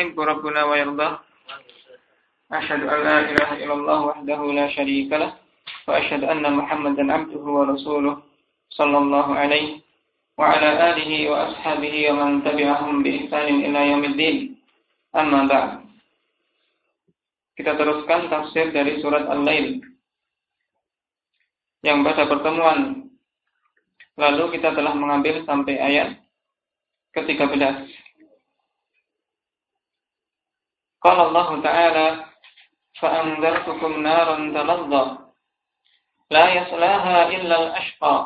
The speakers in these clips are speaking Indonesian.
يحب ربنا ويرضاه أشهد أن لا إله إلا الله وحده لا شريك له وأشهد أن محمدا عبده ورسوله صلى الله عليه وعلى آله وأصحابه ومن تبعهم بإحسان إلى يوم الدين أما بعد Kita teruskan tafsir dari surat Al-Lail yang pada pertemuan lalu kita telah mengambil sampai ayat ke-13. Qala Allah Ta'ala فأنذرتكم نارا تلظى لا يصلاها إلا الأشقى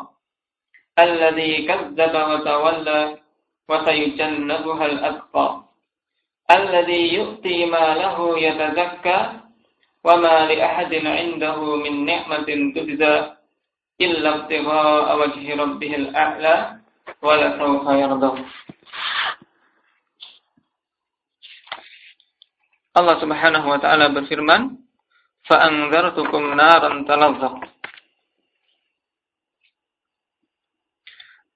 الذي كذب وتولى وسيجنبها الأتقى الذي يؤتي ماله يتزكى وما لأحد عنده من نعمة تجزى إلا ابتغاء وجه ربه الأعلى ولسوف يرضى. Allah Subhanahu wa taala berfirman, "Fa'anzartukum naran talazza."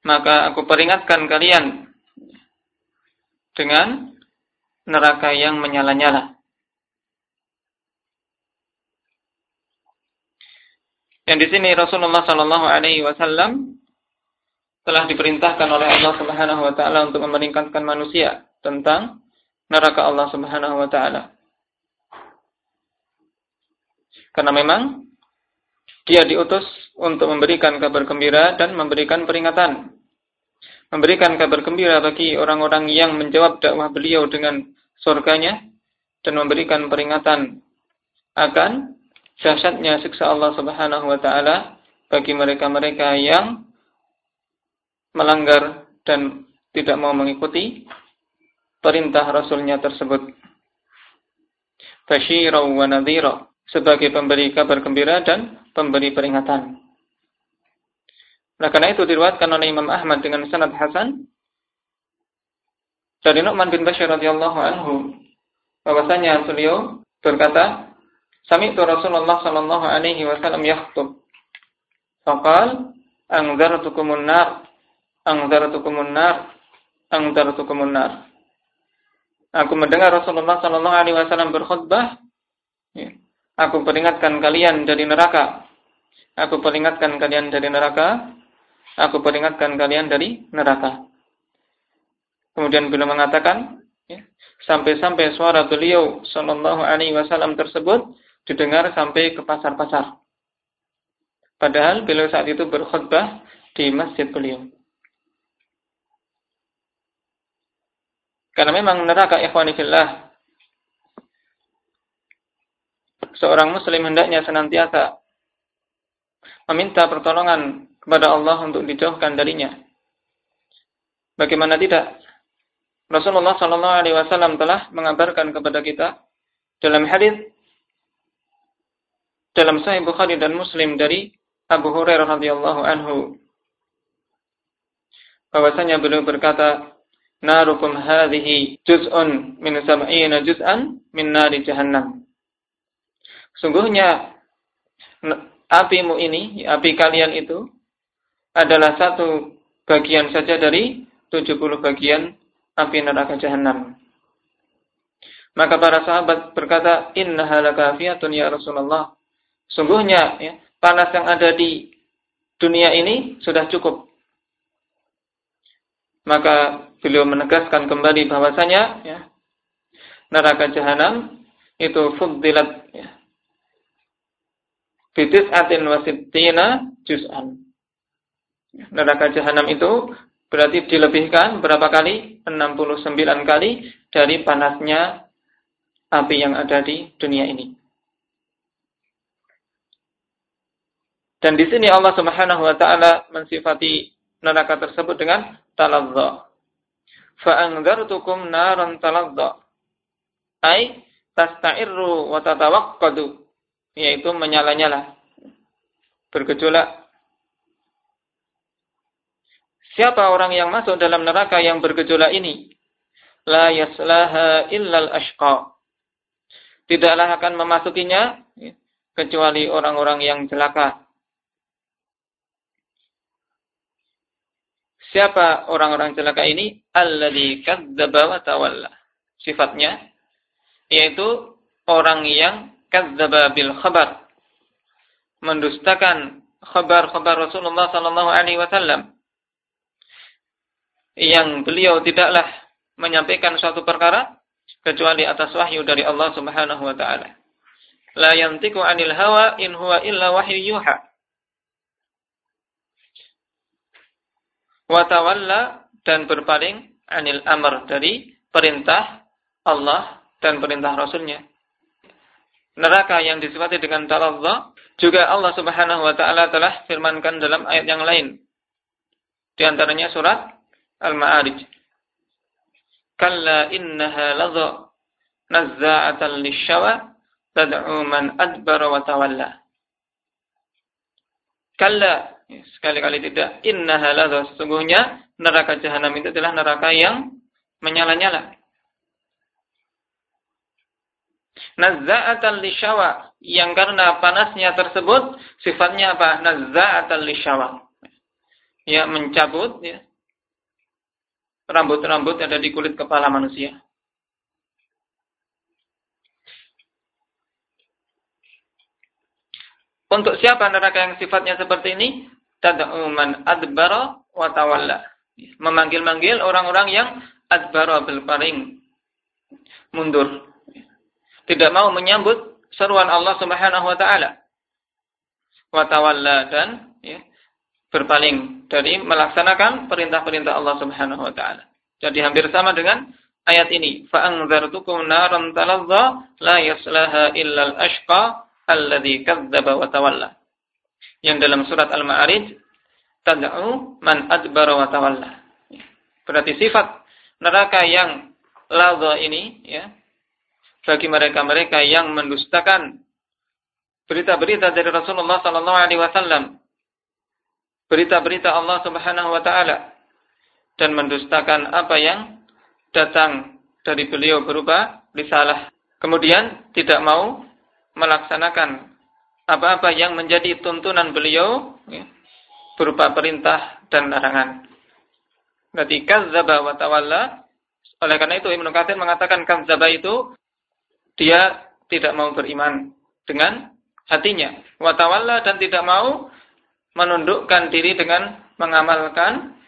Maka aku peringatkan kalian dengan neraka yang menyala-nyala. Yang di sini Rasulullah Shallallahu Alaihi Wasallam telah diperintahkan oleh Allah Subhanahu Wa Taala untuk memeningkatkan manusia tentang neraka Allah Subhanahu wa taala. Karena memang dia diutus untuk memberikan kabar gembira dan memberikan peringatan. Memberikan kabar gembira bagi orang-orang yang menjawab dakwah beliau dengan surganya dan memberikan peringatan akan dahsyatnya siksa Allah Subhanahu wa taala bagi mereka-mereka yang melanggar dan tidak mau mengikuti perintah Rasulnya tersebut. Bashira wa nadhira sebagai pemberi kabar gembira dan pemberi peringatan. Nah, karena itu diriwayatkan oleh Imam Ahmad dengan sanad hasan dari Nu'man bin Bashir radhiyallahu anhu bahwasanya beliau berkata, "Sami'tu Rasulullah sallallahu alaihi wasallam yakhutub." Faqal, "Anzartukumun nar, anzartukumun nar, anzartukumun nar." Aku mendengar Rasulullah Sallallahu Alaihi Wasallam berkhutbah. Ya. Aku peringatkan kalian dari neraka. Aku peringatkan kalian dari neraka. Aku peringatkan kalian dari neraka. Kemudian beliau mengatakan, ya, sampai-sampai suara beliau Sallallahu Alaihi Wasallam tersebut didengar sampai ke pasar-pasar. Padahal beliau saat itu berkhutbah di masjid beliau. Karena memang neraka ikhwanifillah seorang muslim hendaknya senantiasa meminta pertolongan kepada Allah untuk dijauhkan darinya. Bagaimana tidak? Rasulullah Shallallahu Alaihi Wasallam telah mengabarkan kepada kita dalam hadis dalam Sahih Bukhari dan Muslim dari Abu Hurairah radhiyallahu anhu bahwasanya beliau berkata narukum hadhihi juz'un min sab'ina juz'an min nari jahannam. Sungguhnya apimu ini, api kalian itu adalah satu bagian saja dari 70 bagian api neraka jahanam. Maka para sahabat berkata, "Inna halakafiyatun ya Rasulullah." Sungguhnya ya, panas yang ada di dunia ini sudah cukup. Maka beliau menegaskan kembali bahwasanya ya, neraka jahanam itu fuddilat bitis atin wasittina juz'an. Neraka jahanam itu berarti dilebihkan berapa kali? 69 kali dari panasnya api yang ada di dunia ini. Dan di sini Allah Subhanahu wa taala mensifati neraka tersebut dengan talazza fa'angdartukum naran taladda. Ai tasta'irru wa tatawaqqadu, yaitu menyala-nyala, bergejolak. Siapa orang yang masuk dalam neraka yang bergejolak ini? La yaslaha illal ashqa. Tidaklah akan memasukinya kecuali orang-orang yang celaka. Siapa orang-orang celaka ini? Alladzi kadzdzaba wa tawalla. sifatnya yaitu orang yang kadzdzaba bil khabar mendustakan khabar-khabar Rasulullah sallallahu alaihi wasallam yang beliau tidaklah menyampaikan suatu perkara kecuali atas wahyu dari Allah Subhanahu wa taala. La yantiqu 'anil hawa in huwa illa wahyu yuha. Wa tawalla dan berpaling anil amr dari perintah Allah dan perintah Rasulnya. Neraka yang disifati dengan talazza juga Allah Subhanahu wa taala telah firmankan dalam ayat yang lain. Di antaranya surat Al-Ma'arij. Kalla innaha ladha nazza'atan lisyawa tad'u man adbara wa tawalla. Kalla sekali-kali tidak innaha ladha sesungguhnya neraka jahanam itu adalah neraka yang menyala-nyala. Nazza'atan lisyawa yang karena panasnya tersebut sifatnya apa? Nazza'atan lisyawa. Ya mencabut ya, rambut-rambut ada di kulit kepala manusia. Untuk siapa neraka yang sifatnya seperti ini? Tad'u man adbara wa tawalla. Memanggil-manggil orang-orang yang adbara berpaling mundur. Tidak mau menyambut seruan Allah Subhanahu wa taala. Wa tawalla dan ya, berpaling dari melaksanakan perintah-perintah Allah Subhanahu wa taala. Jadi hampir sama dengan ayat ini, fa anzartukum naran talazza la yaslaha illa al-ashqa alladhi kadzdzaba wa tawalla. Yang dalam surat Al-Ma'arij tad'u man adbara wa tawalla. Berarti sifat neraka yang ladha ini ya bagi mereka-mereka yang mendustakan berita-berita dari Rasulullah sallallahu alaihi wasallam berita-berita Allah Subhanahu wa taala dan mendustakan apa yang datang dari beliau berupa risalah. Kemudian tidak mau melaksanakan apa-apa yang menjadi tuntunan beliau ya, berupa perintah dan larangan. Berarti kazzaba wa tawalla. Oleh karena itu Ibnu Katsir mengatakan kazzaba itu dia tidak mau beriman dengan hatinya. Wa tawalla dan tidak mau menundukkan diri dengan mengamalkan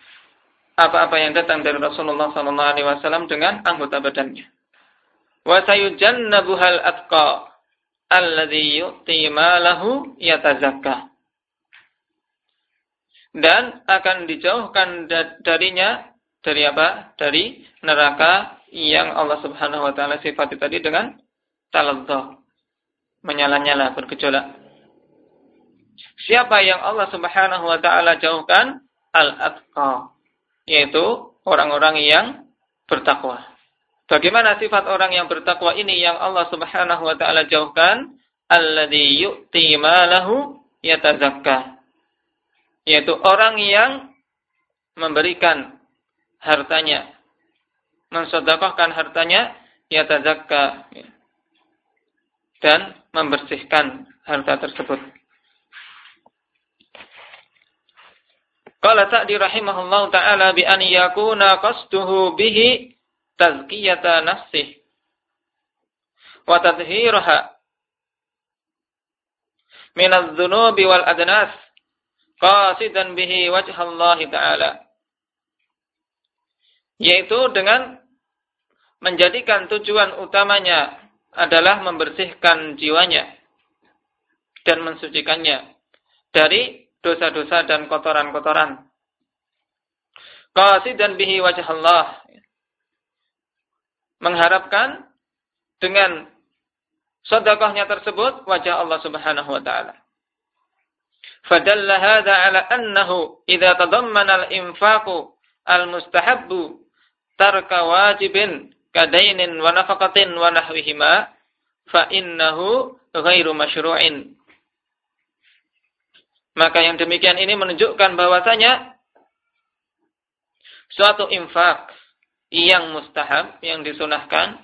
apa-apa yang datang dari Rasulullah wasallam dengan anggota badannya. Wa sayujannabuhal atqa alladhi yu'ti malahu yatazakka. Dan akan dijauhkan darinya dari apa? Dari neraka yang Allah Subhanahu wa taala sifati tadi dengan taladdah, menyala-nyala bergejolak. Siapa yang Allah Subhanahu wa taala jauhkan? Al-atqa, yaitu orang-orang yang bertakwa. Bagaimana sifat orang yang bertakwa ini yang Allah Subhanahu wa taala jauhkan? Alladzi yu'ti malahu yatazakka. Yaitu orang yang memberikan hartanya, mensedekahkan hartanya yatazakka dan membersihkan harta tersebut. Qala Sa'di rahimahullah ta'ala bi an yakuna qasduhu bihi tazkiyata nafsih wa tadhhiraha min adh-dhunubi wal adnas qasidan bihi wajh Allah ta'ala yaitu dengan menjadikan tujuan utamanya adalah membersihkan jiwanya dan mensucikannya dari dosa-dosa dan kotoran-kotoran. dan bihi wajah Allah. Mengharapkan dengan sedekahnya tersebut wajah Allah Subhanahu wa taala. Fadalla hadha ala annahu idza tadammana al-infaqu al-mustahabbu tarka wajibin kadainin wa nafaqatin wa nahwihima fa innahu ghairu masyru'in maka yang demikian ini menunjukkan bahwasanya suatu infak yang mustahab, yang disunahkan,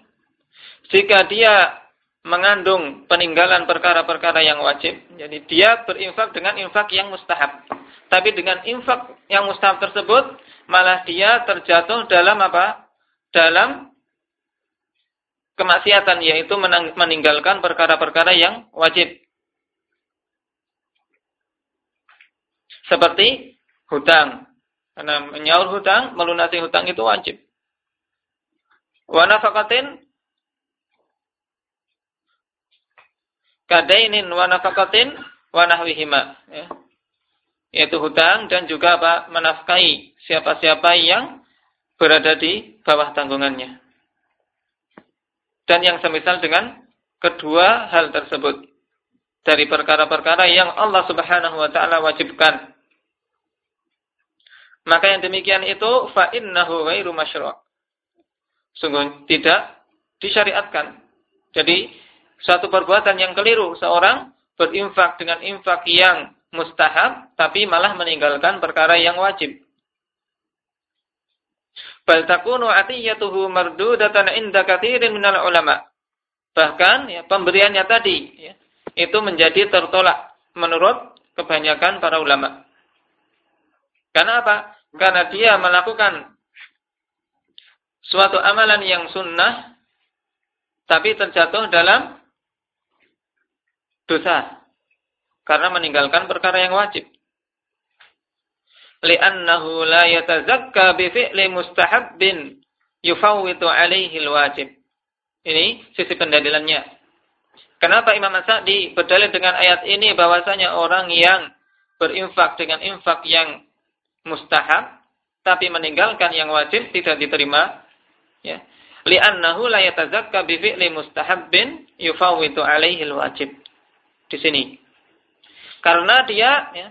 jika dia mengandung peninggalan perkara-perkara yang wajib, jadi dia berinfak dengan infak yang mustahab. Tapi dengan infak yang mustahab tersebut, malah dia terjatuh dalam apa? Dalam kemaksiatan yaitu meninggalkan perkara-perkara yang wajib. Seperti hutang. Karena menyaur hutang, melunasi hutang itu wajib. Wa nafaqatin kadainin wa nafaqatin wa nahwihima. Ya. Yaitu hutang dan juga apa? menafkahi siapa-siapa yang berada di bawah tanggungannya. Dan yang semisal dengan kedua hal tersebut dari perkara-perkara yang Allah Subhanahu wa taala wajibkan. Maka yang demikian itu fa innahu ghairu masyru'. Sungguh tidak disyariatkan. Jadi suatu perbuatan yang keliru seorang berinfak dengan infak yang mustahab tapi malah meninggalkan perkara yang wajib. Bal takunu atiyatuhu mardudatan inda katsirin minal ulama. Bahkan ya, pemberiannya tadi ya, itu menjadi tertolak menurut kebanyakan para ulama. Karena apa? Karena dia melakukan suatu amalan yang sunnah tapi terjatuh dalam dosa karena meninggalkan perkara yang wajib li'annahu la yatazakka bi fi'li mustahabbin yufawwitu alaihi wajib. Ini sisi pendalilannya. Kenapa Imam Sa'di berdalil dengan ayat ini bahwasanya orang yang berinfak dengan infak yang mustahab tapi meninggalkan yang wajib tidak diterima ya. Li'annahu la yatazakka bi fi'li mustahabbin yufawwitu alaihi wajib. Di sini. Karena dia ya,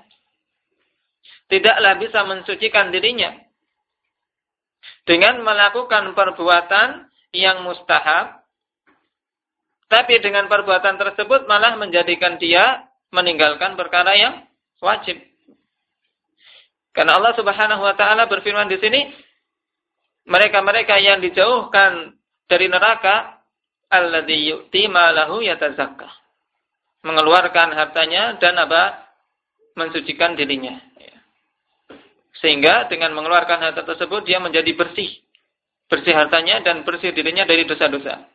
tidaklah bisa mensucikan dirinya dengan melakukan perbuatan yang mustahab tapi dengan perbuatan tersebut malah menjadikan dia meninggalkan perkara yang wajib. Karena Allah Subhanahu wa taala berfirman di sini mereka-mereka yang dijauhkan dari neraka alladzi yu'ti malahu yatazakka. Mengeluarkan hartanya dan apa? mensucikan dirinya. Sehingga dengan mengeluarkan harta tersebut dia menjadi bersih. Bersih hartanya dan bersih dirinya dari dosa-dosa.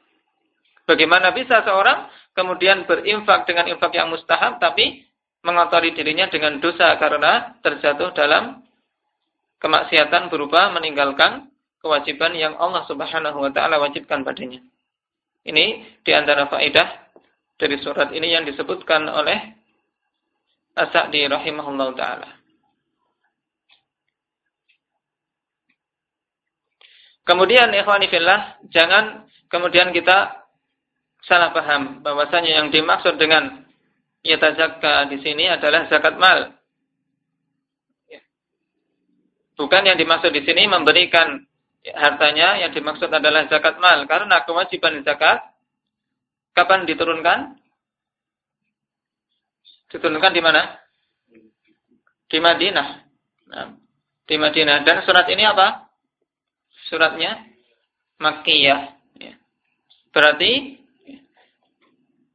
Bagaimana bisa seorang kemudian berinfak dengan infak yang mustahab tapi mengotori dirinya dengan dosa karena terjatuh dalam kemaksiatan berupa meninggalkan kewajiban yang Allah Subhanahu wa taala wajibkan padanya. Ini di antara faedah dari surat ini yang disebutkan oleh As-Sa'di rahimahullah taala. Kemudian ikhwanifillah, jangan kemudian kita salah paham bahwasanya yang dimaksud dengan yatazakka di sini adalah zakat mal. Bukan yang dimaksud di sini memberikan hartanya, yang dimaksud adalah zakat mal. Karena kewajiban zakat kapan diturunkan? Diturunkan di mana? Di Madinah. Nah, di Madinah. Dan surat ini apa? Suratnya Makkiyah. Ya. Berarti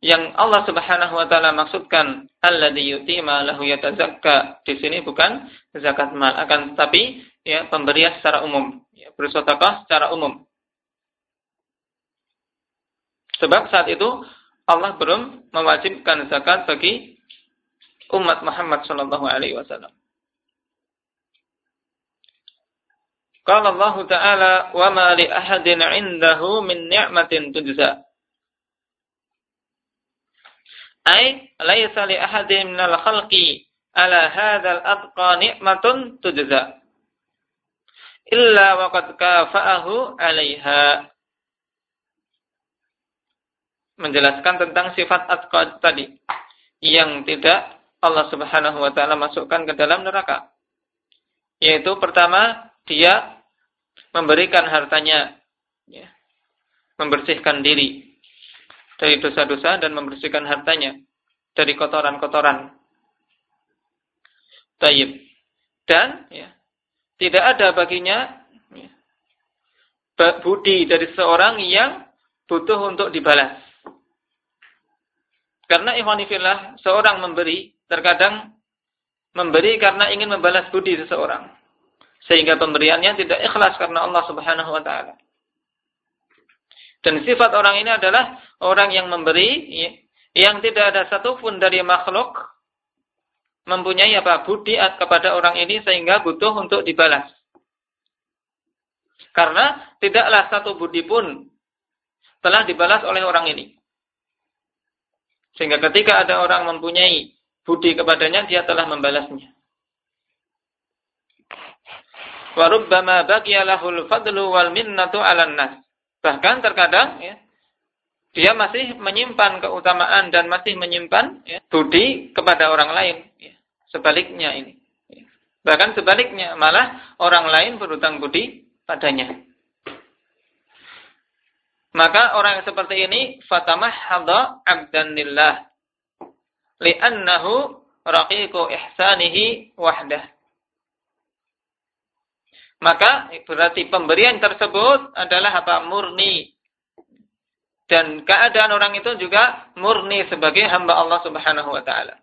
yang Allah Subhanahu wa taala maksudkan alladzi yutima lahu yatazakka di sini bukan zakat mal akan tetapi ya pemberian secara umum, ya, bersedekah secara umum. Sebab saat itu Allah belum mewajibkan zakat bagi umat Muhammad sallallahu alaihi wasallam. Qala Allah Ta'ala, "Wa ma li ahadin 'indahu min ni'matin tujza." Ai laisa li ahadin minal khalqi ala hadzal atqa ni'matun tujza. Illa wa qad kafa'ahu 'alaiha. Menjelaskan tentang sifat atqa tadi yang tidak Allah Subhanahu wa taala masukkan ke dalam neraka. Yaitu pertama, dia memberikan hartanya, ya, membersihkan diri dari dosa-dosa dan membersihkan hartanya dari kotoran-kotoran. Taib. Dan ya, tidak ada baginya ya, budi dari seorang yang butuh untuk dibalas. Karena ikhwanifillah, seorang memberi, terkadang memberi karena ingin membalas budi seseorang sehingga pemberiannya tidak ikhlas karena Allah Subhanahu wa taala. Dan sifat orang ini adalah orang yang memberi ya, yang tidak ada satupun dari makhluk mempunyai apa budi kepada orang ini sehingga butuh untuk dibalas. Karena tidaklah satu budi pun telah dibalas oleh orang ini. Sehingga ketika ada orang mempunyai budi kepadanya, dia telah membalasnya. Warubbama baqiya lahul fadlu wal minnatu 'alan nas. Bahkan terkadang ya, dia masih menyimpan keutamaan dan masih menyimpan ya, budi kepada orang lain. Ya. Sebaliknya ini. Ya. Bahkan sebaliknya, malah orang lain berutang budi padanya. Maka orang yang seperti ini fatamah hadha abdan lillah. Li'annahu raqiqu ihsanihi wahdah. Maka berarti pemberian tersebut adalah apa? Murni. Dan keadaan orang itu juga murni sebagai hamba Allah Subhanahu wa taala.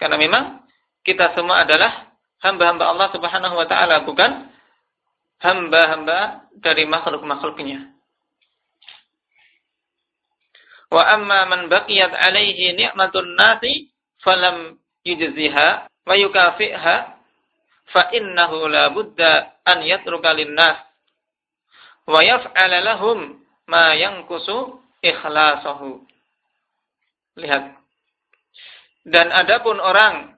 Karena memang kita semua adalah hamba-hamba Allah Subhanahu wa taala, bukan hamba-hamba dari makhluk-makhluknya. Wa amma man baqiyat alaihi ni'matun nasi falam yujziha wa yukafi'ha fa innahu la budda an yatruka linnas wa yaf'ala lahum ma yankusu ikhlasahu. Lihat. Dan adapun orang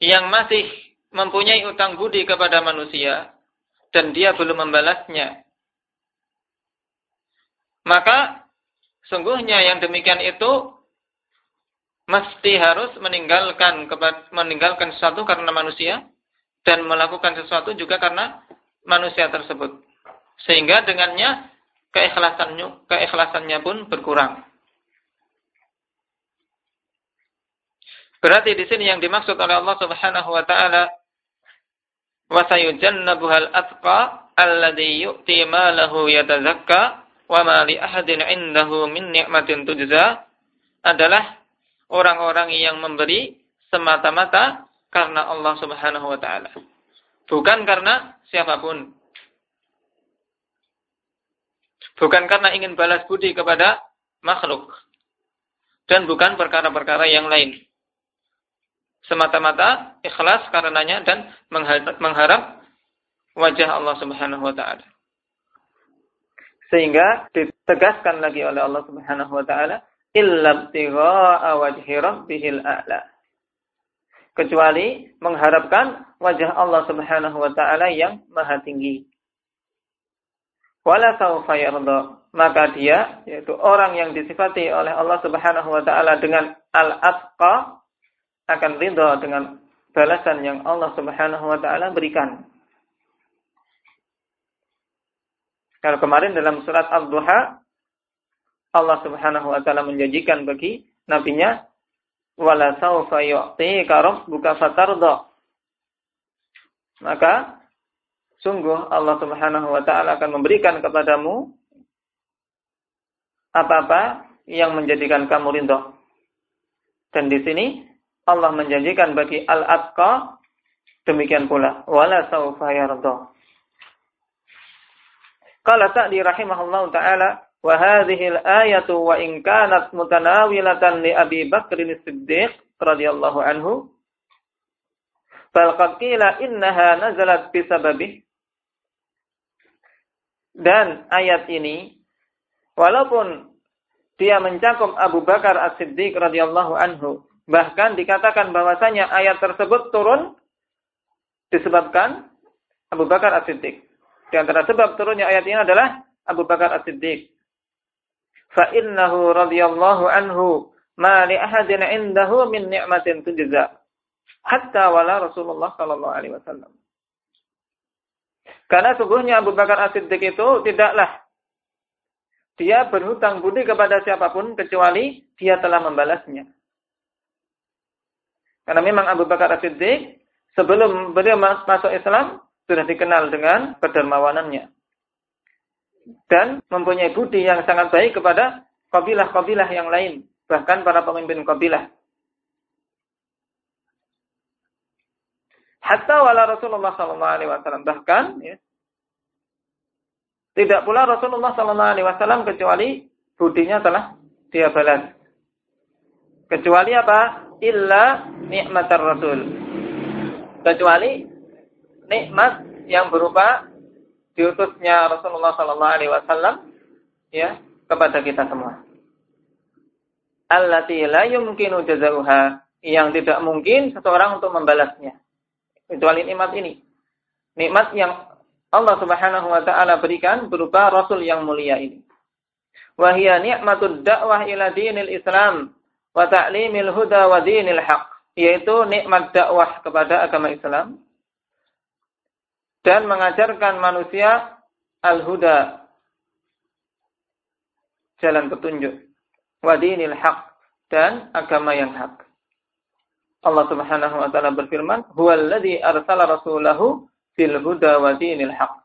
yang masih mempunyai utang budi kepada manusia, dan dia belum membalasnya. Maka sungguhnya yang demikian itu mesti harus meninggalkan meninggalkan sesuatu karena manusia dan melakukan sesuatu juga karena manusia tersebut. Sehingga dengannya keikhlasannya keikhlasannya pun berkurang. Berarti di sini yang dimaksud oleh Allah Subhanahu wa taala wa sayujannabuhal atqa alladhi yu'ti malahu yatazakka wa ma li ahadin 'indahu min ni'matin tujza adalah orang-orang yang memberi semata-mata karena Allah Subhanahu wa taala. Bukan karena siapa pun. Bukan karena ingin balas budi kepada makhluk. Dan bukan perkara-perkara yang lain semata-mata ikhlas karenanya dan mengharap wajah Allah Subhanahu wa taala. Sehingga ditegaskan lagi oleh Allah Subhanahu wa taala, illa wajhi rabbihil a'la. Kecuali mengharapkan wajah Allah Subhanahu wa taala yang maha tinggi. Wala yarda. Maka dia yaitu orang yang disifati oleh Allah Subhanahu wa taala dengan al-atqa akan ridha dengan balasan yang Allah Subhanahu wa taala berikan. Kalau kemarin dalam surat Al-Duha Allah Subhanahu wa taala menjanjikan bagi nabinya wala saufa yu'tika rabbuka fatarda. Maka sungguh Allah Subhanahu wa taala akan memberikan kepadamu apa-apa yang menjadikan kamu ridha. Dan di sini Allah menjanjikan bagi al-atqa demikian pula wala saufa yarda. Qala Sa'di rahimahullahu taala wa hadhihi al-ayatu wa in kanat mutanawilatan li Abi Bakr as-Siddiq radhiyallahu anhu qila innaha dan ayat ini walaupun dia mencakup Abu Bakar As-Siddiq radhiyallahu anhu Bahkan dikatakan bahwasanya ayat tersebut turun disebabkan Abu Bakar As-Siddiq. Di antara sebab turunnya ayat ini adalah Abu Bakar As-Siddiq. Fa innahu radhiyallahu anhu ma li ahadin indahu min ni'matin tujza hatta wala Rasulullah sallallahu alaihi wasallam. Karena sungguhnya Abu Bakar As-Siddiq itu tidaklah dia berhutang budi kepada siapa pun kecuali dia telah membalasnya. Karena memang Abu Bakar As-Siddiq sebelum beliau masuk Islam sudah dikenal dengan kedermawanannya. Dan mempunyai budi yang sangat baik kepada kabilah-kabilah yang lain. Bahkan para pemimpin kabilah. Hatta wala Rasulullah SAW. Bahkan ya, Tidak pula Rasulullah sallallahu alaihi wasallam kecuali budinya telah dia balas. Kecuali apa? Illa nikmatar Rasul. Kecuali nikmat yang berupa diutusnya Rasulullah sallallahu alaihi wasallam ya kepada kita semua. Allati la yumkinu jazauha yang tidak mungkin seseorang untuk membalasnya. Kecuali nikmat ini. Nikmat yang Allah Subhanahu wa taala berikan berupa rasul yang mulia ini. Wa hiya ni'matud da'wah ila dinil Islam wa ta'limil huda wa dinil haq, yaitu nikmat dakwah kepada agama Islam dan mengajarkan manusia al-huda jalan petunjuk wa dinil haq dan agama yang hak. Allah Subhanahu wa taala berfirman, "Huwallazi arsala rasulahu fil huda wa dinil haq."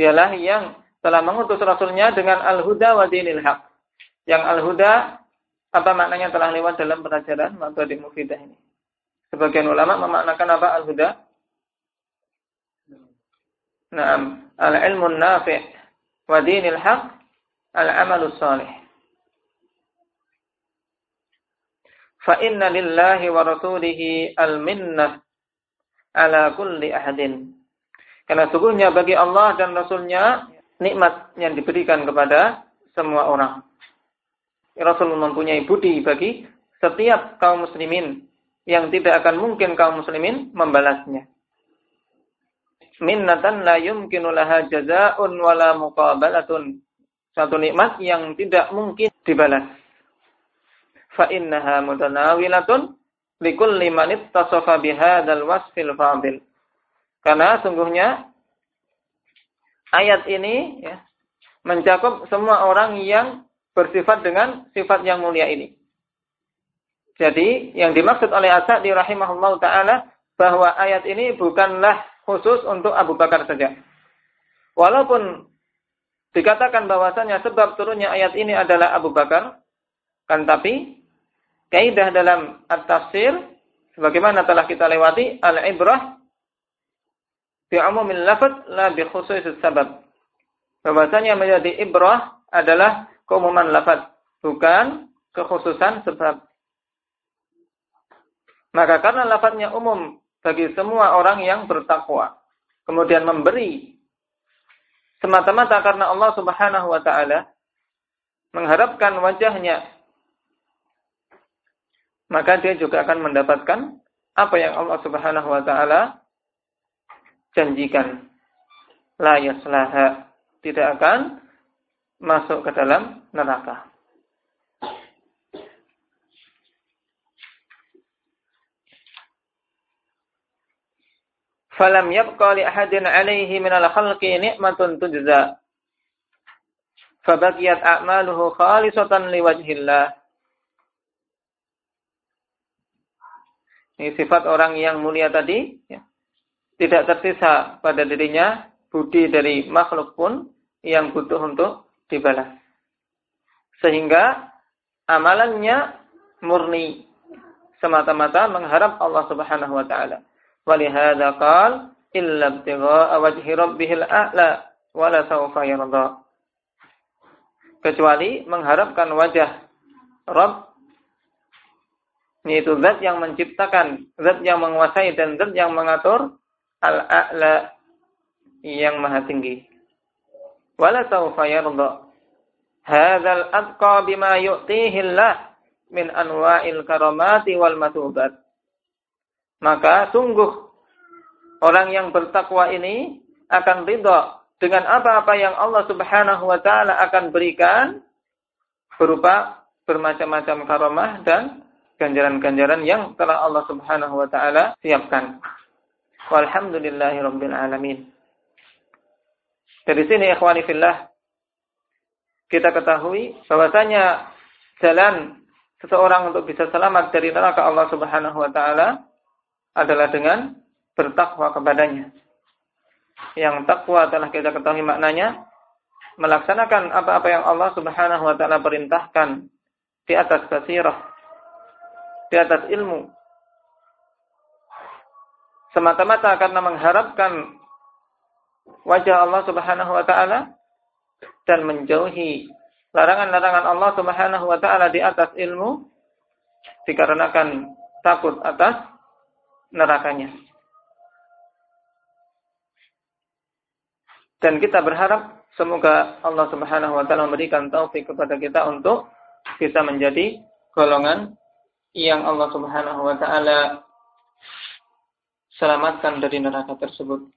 Dialah yang telah mengutus rasulnya dengan al-huda wa dinil haq. Yang al-huda apa maknanya telah lewat dalam pelajaran di Mufidah ini. Sebagian ulama memaknakan apa al-huda? Naam, al-ilmu nafi' wa dinil haq al-amalus salih. Fa inna lillahi wa rasulihi al-minnah ala kulli ahadin. Karena sungguhnya bagi Allah dan Rasulnya nikmat yang diberikan kepada semua orang. Rasul mempunyai budi bagi setiap kaum muslimin yang tidak akan mungkin kaum muslimin membalasnya. Minnatan la yumkinu laha jazaa'un wala muqabalatun. Satu nikmat yang tidak mungkin dibalas. Fa innaha mutanawilatun likulli man ittasafa bihadzal wasfil fadil. Karena sungguhnya ayat ini ya, mencakup semua orang yang bersifat dengan sifat yang mulia ini. Jadi yang dimaksud oleh Asad di rahimahullah taala bahwa ayat ini bukanlah khusus untuk Abu Bakar saja. Walaupun dikatakan bahwasanya sebab turunnya ayat ini adalah Abu Bakar, kan tapi kaidah dalam at-tafsir sebagaimana telah kita lewati al-ibrah bi umumil lafaz la bi khususis sabab. Bahwasanya menjadi ibrah adalah keumuman lafaz, bukan kekhususan sebab. Maka karena lafaznya umum bagi semua orang yang bertakwa, kemudian memberi semata-mata karena Allah Subhanahu wa taala mengharapkan wajahnya, maka dia juga akan mendapatkan apa yang Allah Subhanahu wa taala janjikan. La tidak akan masuk ke dalam neraka. Falam yabqa li ahadin alaihi min al-khalqi ni'matun tujza. Fabaqiyat a'maluhu khalisatan liwajhillah. Ini sifat orang yang mulia tadi. Ya. Tidak tersisa pada dirinya budi dari makhluk pun yang butuh untuk dibalas. Sehingga amalannya murni semata-mata mengharap Allah Subhanahu wa taala. Walihada qal illa ibtigha'a wajhi rabbihil a'la wala sawfa yarda. Kecuali mengharapkan wajah Rabb yaitu zat yang menciptakan, zat yang menguasai dan zat yang mengatur al-a'la yang maha tinggi wala sawfa yarda. Hadzal atqa bima yu'tihi Allah min anwa'il karamati wal matubat. Maka sungguh orang yang bertakwa ini akan ridha dengan apa-apa yang Allah Subhanahu wa taala akan berikan berupa bermacam-macam karamah dan ganjaran-ganjaran yang telah Allah Subhanahu wa taala siapkan. Walhamdulillahirabbil alamin. Dari sini ikhwani fillah kita ketahui bahwasanya jalan seseorang untuk bisa selamat dari neraka Allah Subhanahu wa taala adalah dengan bertakwa kepadanya. Yang takwa telah kita ketahui maknanya melaksanakan apa-apa yang Allah Subhanahu wa taala perintahkan di atas basirah, di atas ilmu. Semata-mata karena mengharapkan wajah Allah Subhanahu wa taala dan menjauhi larangan-larangan Allah Subhanahu wa taala di atas ilmu dikarenakan takut atas nerakanya. Dan kita berharap semoga Allah Subhanahu wa taala memberikan taufik kepada kita untuk bisa menjadi golongan yang Allah Subhanahu wa taala selamatkan dari neraka tersebut.